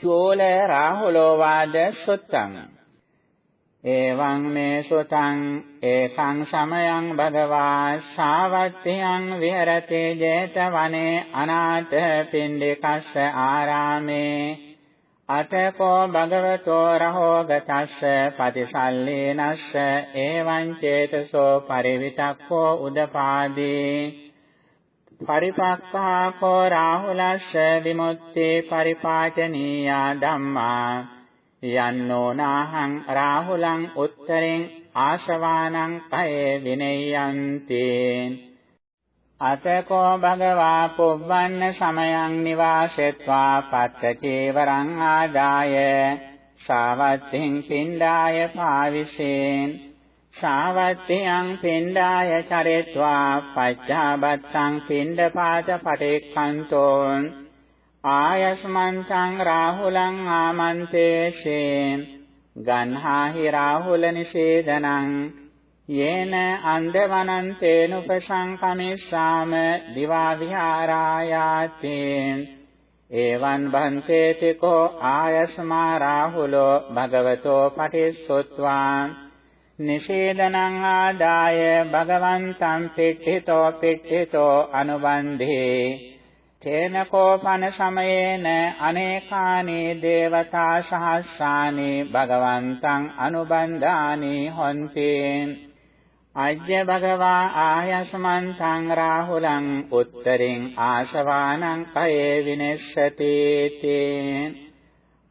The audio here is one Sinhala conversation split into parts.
චෝල රාහුලෝ වාද සුත්තං। එවං මේ සුතං ඒකං සමයං භගවා ශාවත්තියං විහෙරති 제තවනේ අනාථ පින්ඩිකස්ස ආරාමේ। අතකෝ භගවතෝ රහෝගතස්ස පටිසල්ලේනස්ස। එවං චේතසෝ පරිවිතක්කෝ උදපාදී। පරිපක්ඛාකෝ රාහුලස්ස විමුක්ති පරිපාචනීයා ධම්මා යන්නෝ නාහං රාහුලං උත්තරෙන් ආශවානං කයේ විනයන්ති අතකෝ භගවා පුබ්බන්න සමයං නිවාසෙත්වා පත්ත චේවරං ආදාය සාවත්තිං පින්ඩාය පාවිසේන් සාවත්තියං පින්ඩාය චරෙත්වා පච්චාබත්තං පින්ඩපාත පටික්ඛන්තෝ ආයස්මන්තං රාහුලං ආමන්තේෂේ ගන්හාහි රාහුල නිෂේදනං යේන අන්දවනන්තේන උපසංකමිස්සාම දිවා විහාරායාති එවං බන්තේති කෝ ආයස්මා රාහුලෝ භගවතෝ පටිස්සොත්වා නිෂේදනං ආදාය භගවන්තං පිට්ඨිතෝ පිට්ඨිතෝ අනුබන්ධේ. තේන කෝපන සමයේන අනේකානි දේවතා සහස්සානි භගවන්තං අනුබන්ධානි හොන්ති. අජ්ජ භගවා ආයස්මන්තං රාහුලං උත්තරින් ආශවානං කයේ විනෙස්සති තේ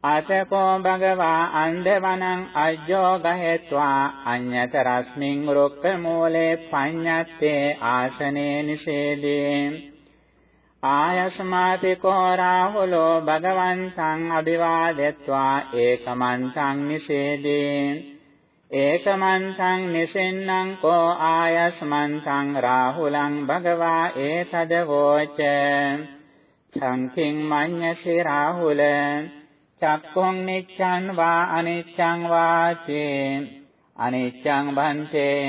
අතකෝ භගවා අන්ධවනං අජ්ජෝ ගහෙත්වා අඤ්ඤත රස්මින් රුක්ඛ මූලේ පඤ්ඤත්තේ ආසනේ නිෂේදේ. ආයස්මාපි කෝ රාහුලෝ භගවන්තං අභිවාදෙත්වා ඒකමන්තං නිෂේදේ. ඒකමන්තං නිසෙන්නං කෝ ආයස්මන්තං රාහුලං භගවා ඒතද වෝච. සංකින් මඤ්ඤසි රාහුලං. චක්ඛුං නිච්ඡං වා අනිච්ඡං වාචේ අනිච්ඡං භන්තේ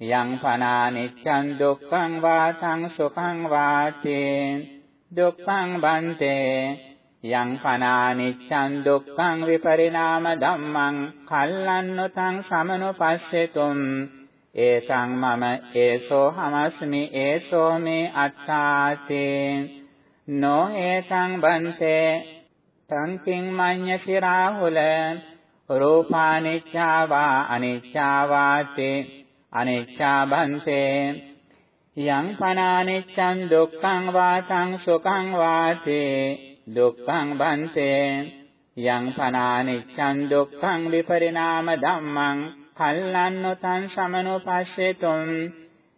යං පනා නිච්ඡං දුක්ඛං වාසං සුඛං වාචේ දුක්ඛං භන්තේ යං පනා නිච්ඡං දුක්ඛං විපරිණාම ධම්මං කල්ලන්නතං සමනුපස්සෙතුම් ඒසං මම ඒසෝ හමස්මි ඒසෝ මේ අත්තාතේ නෝ ඒසං බන්තේ සංකින් මඤ්ඤති රාහුල රූපානිච්ඡා වා අනිච්ඡා වාතේ අනිච්ඡා බන්තේ යං පනානිච්ඡං දුක්ඛං වාසං සුඛං වාතේ දුක්ඛං බන්තේ. යං පනානිච්ඡං දුක්ඛං විපරිණාම ධම්මං කල්ලන්නොතං සමනුපස්සෙතුම්.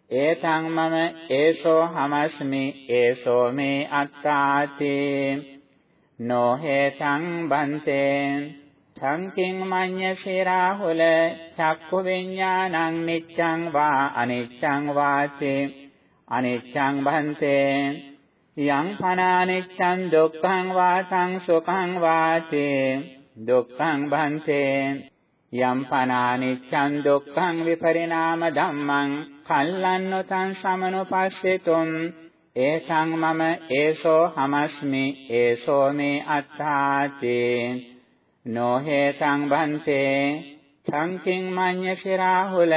ඒතං මම ඒසෝ හමස්මි ඒසෝ මේ අත්තාතේ නොහෙතං බන්තේ සංකින් මඤ්ඤ සිරාහුල චක්කු විඥානං නිච්ඡං වා අනිච්ඡං වාසේ අනිච්ඡං බන්තේ යං පනානිච්ඡං දුක්ඛං වාසං සුඛං වාසේ දුක්ඛං බන්තේ යම් පනානිච්ඡං දුක්ඛං විපරිණාම ධම්මං කල්ලන්නොතං සමනුපස්සෙතුම් ඒසං මම ඒසෝ හමස්මි ඒසෝ මේ අත්තාති නොහෙතං බන්තේ සංකින් මඤ්ඤ සිරාහුල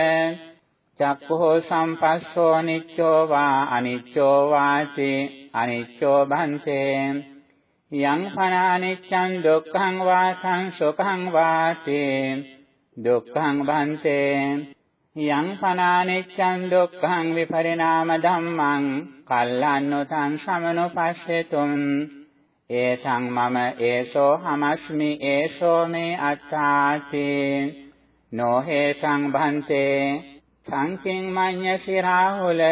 චක්ඛෝ සම්පස්සෝ නිච්චෝ වා අනිච්චෝ වාති අනිච්චෝ බන්තේ යං පනානිච්ඡං දුක්ඛං වාසං සුඛං වාති දුක්ඛං බන්තේ යං පනානිච්ඡං දුක්ඛං විපරිණාම ධම්මං කල්ලන්නොතං සමනුපස්සෙතුම්. ඒසං මම ඒසෝ හමස්මි ඒසෝ මේ අත්තාති නොහෙතං භන්තේ සංකින් මඤ්ඤ සිරාහුල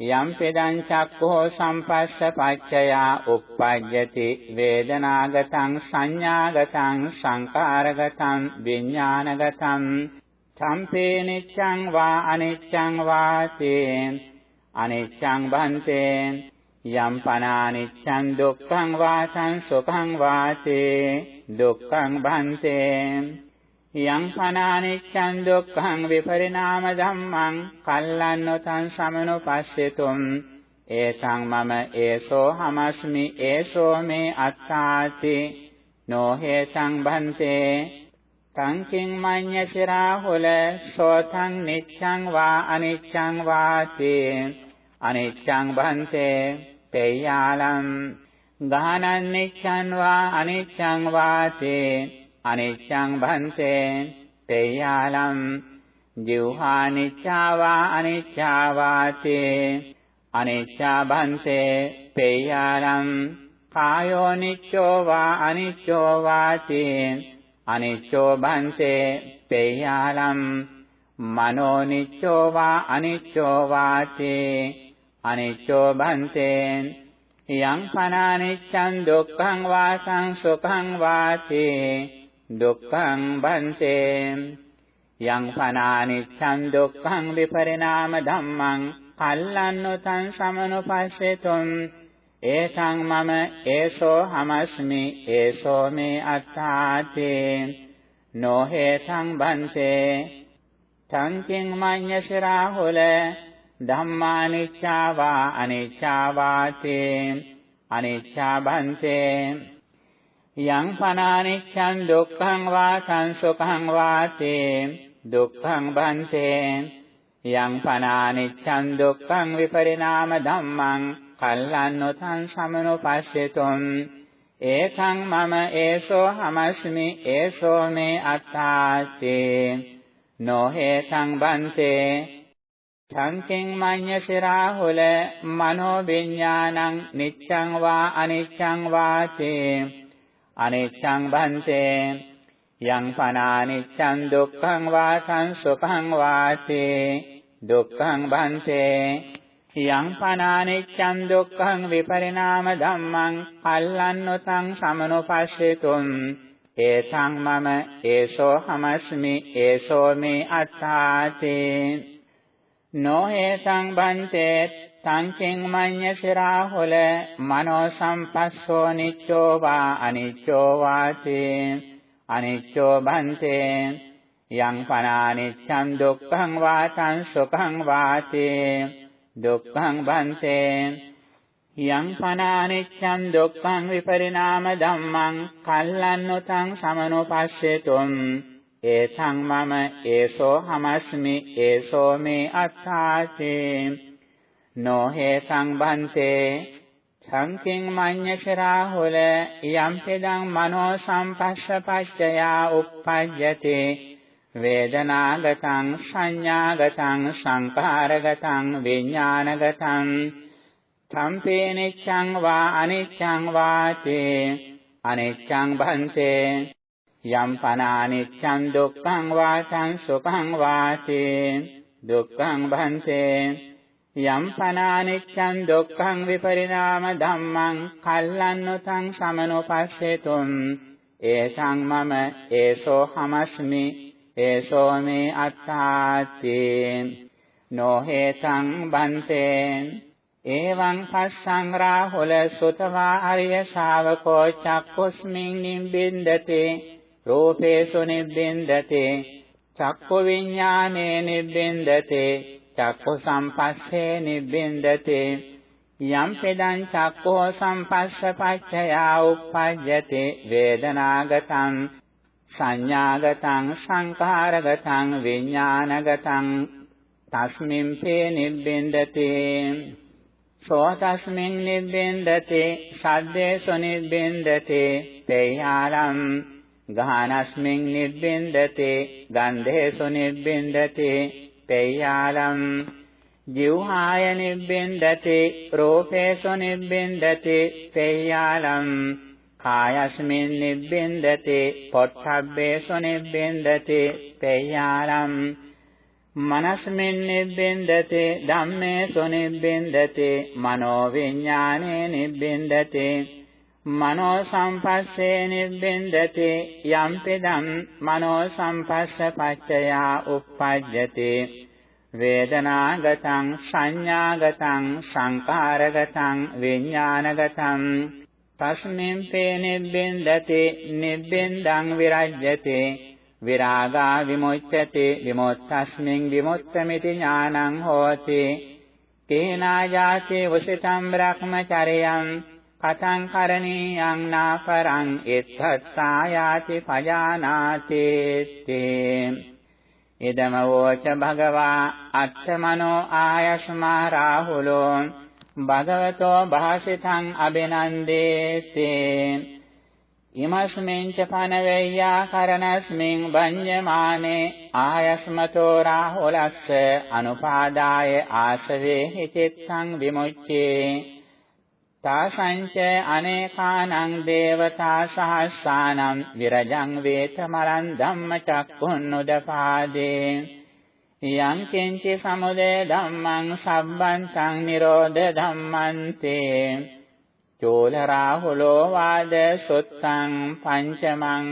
යම් පෙදං චක්ඛෝ සම්පස්ස පච්චයා uppajjati වේදනාගතං සංඥාගතං සංකාරගතං විඥානගතං සම්පේ නිච්ඡං වා අනිච්ඡං වාසේ අනිච්ඡං බන්තේ යම් පනානිච්ඡං දුක්ඛං වාසං සුඛං වාසේ දුක්ඛං බන්තේ යම් පනානිච්ඡං දුක්ඛං විපරිණාම ධම්මං කල්ලන්නොතං සමනුපස්සෙතුම්. ඒතං මම ඒසෝ හමස්මි ඒසෝ මේ අත්තාති. නොහේතං භන්තේ තංකින් මඤ්ඤති රාහුල සෝතං නිච්ඡං වා අනිච්ඡං වාති අනිච්ඡං භන්තේ තේයාලම් ගානං නිච්ඡං වා අනිච්ඡං වාති අනිච්ඡං භන්තේ තේයාලම් ජීවහා නිච්ඡා වා අනිච්ඡා වාති අනිච්ඡා භන්තේ තේයාලම් කායෝ නිච්ඡෝ වා අනිච්ඡෝ වාති අනිච්චෝ භන්තේ පේයාලම් මනෝ නිච්චෝ වා අනිච්චෝ වාති අනිච්චෝ භන්තේ යං පනානිච්ඡං දුක්ඛං වාසං සුඛං වාති දුක්ඛං භන්තේ යං පනානිච්ඡං දුක්ඛං විපරිණාම ධම්මං කල්ලන්නොතං සමනුපස්සෙතුං ඒකං මම ඒසෝ හමස්මි ඒසෝ මේ අත්තාතේ නොහේතං බන්තේ තංකින් මඤ්ඤසිරා හොල ධම්මානිච්ඡා වා අනිච්ඡා වාතේ අනිච්ඡා බන්තේ යං පනානිච්ඡං දුක්ඛං වා සංසුඛං වාතේ දුක්ඛං බන්තේ යං පනානිච්ඡං දුක්ඛං විපරිණාම ධම්මං කල්ලන්නොතං සමනුපස්සෙතුම්. ඒකං මම ඒසෝ හමස්මි ඒසෝ මේ අත්තාත්තේ. නොහේතං බන්තේ. සංකින් මඤ්ඤසිරාහුල මනෝ විඥානං නිච්ඡං වා අනිච්ඡං වාතේ අනිච්ඡං බන්තේ. යං පනානිච්ඡං දුක්ඛං වා සංසුඛං වාතේ දුක්ඛං බන්තේ. යං පනානිච්ඡං දුක්ඛං විපරිණාම ධම්මං අල්ලන්නොතං සමනොපස්සෙතුම්. ඒතං මම ඒසෝ හමස්මි ඒසෝ මේ අත්තාතේ නොහේතං බන්තේ සංකින් මඤ්ඤසිරා හොල මනෝ සම්පස්සෝ නිච්චෝ වා අනිච්චෝ වාතේ. අනිච්චෝ බන්තේ යං පනානිච්ඡං දුක්ඛං වාතං සුඛං වාතේ. දුක්ඛං බන්තේ යං පනානිච්ඡං දුක්ඛං විපරිණාම ධම්මං කල්ලන්නොතං සමනෝපස්සෙතුම් ඒසං මම ඒසෝ හමස්මි ඒසෝ මේ අත්තාතේ නොහේසං බන්තේ සංකින් මඤ්ඤචරා හොල යම් පෙදං මනෝ සම්පස්සපච්චයා uppajjate වේදනාගතං සංඥාගතං සංඛාරගතං විඥානගතං. සම්පේනිච්ඡං වා අනිච්ඡං වාචේ අනිච්ඡං භන්තේ. යම් පනානිච්ඡං දුක්ඛං වාචං සුඛං වාචේ. දුක්ඛං භන්තේ. යම් පනානිච්ඡං දුක්ඛං විපරිණාම ධම්මං කල්ලන්නොතං සමනෝපස්සෙතුම්. ඒසං මම ඒසෝ හමස්මි. ඒසෝ මේ අත්තාති නොහේතං බන්තේ එවං පස්සං රාහුල සුතවා අරිය ශාවකෝ චක්කුස්මින් නිබ්බින්දති රූපේසු නිබ්බින්දති චක්කු විඥානේ නිබ්බින්දති චක්කු සම්පස්සේ නිබ්බින්දති යම් පෙදං චක්කෝ සම්පස්ස පච්චයා උප්පජ්ජති වේදනාගතං සංඥාගතං සංඛාරගතං විඥානගතං තස්මින් පේ නිබ්බෙන්දති. සෝ තස්මින් නිබ්බෙන්දති සද්දේසු නිබ්බෙන්දති තේයාලම් ගානස්මින් නිබ්බෙන්දති ගන්ධේසු නිබ්බෙන්දති තේයාලම් ජීවහාය නිබ්බෙන්දති රූපේසු නිබ්බෙන්දති තේයාලම් කායස්මින් නිබ්බෙන්දති පොට්ඨබ්බේසු නිබ්බෙන්දති පේයාරම් මනස්මින් නිබ්බෙන්දති ධම්මේසු නිබ්බෙන්දති මනෝ විඥානේ නිබ්බෙන්දති. මනෝ සම්පස්සේ නිබ්බෙන්දති යම්පිදම් මනෝ සම්පස්ස පච්චයා uppajjati. වේදනාගතං සංඥාගතං සංකාරගතං විඥානගතං තස්මින් පේ නිබ්බෙන්දති නිබ්බෙන්දං විරජ්‍යති. විරාගා විමුච්ඡති විමුක්තස්මින් විමුක්තമിതി ඥානං හෝති. කේනායාති වසිතම් බ්‍රහ්මචරයං කතං කරණීයං නාපරං එත්තස්සායාති පජානාතේත්තේ ඉදම වෝච භගවා අත්තමනෝ ආයස්මා රාහුලෝ භගවතෝ භාසිතං අබිනන්දේතේ ඉමස්මින් ච පනවෙය්‍යා කරණස්මින් වඤ්ඤමානේ ආයස්මතෝ රාහුලස්ස අනුපාදාය ආසවේ හිතෙත්තං විමුච්චේ තාසංච අනේකානං දේවතා සහස්සානම් විරජං වේතමරං ධම්මචක්කුන්නුදපාදේ යං කිංචි සමුදය ධම්මං සම්බන්තං නිරෝධ ධම්මන්තේ. චෝල රාහුලෝ වාද සුත්තං පංචමං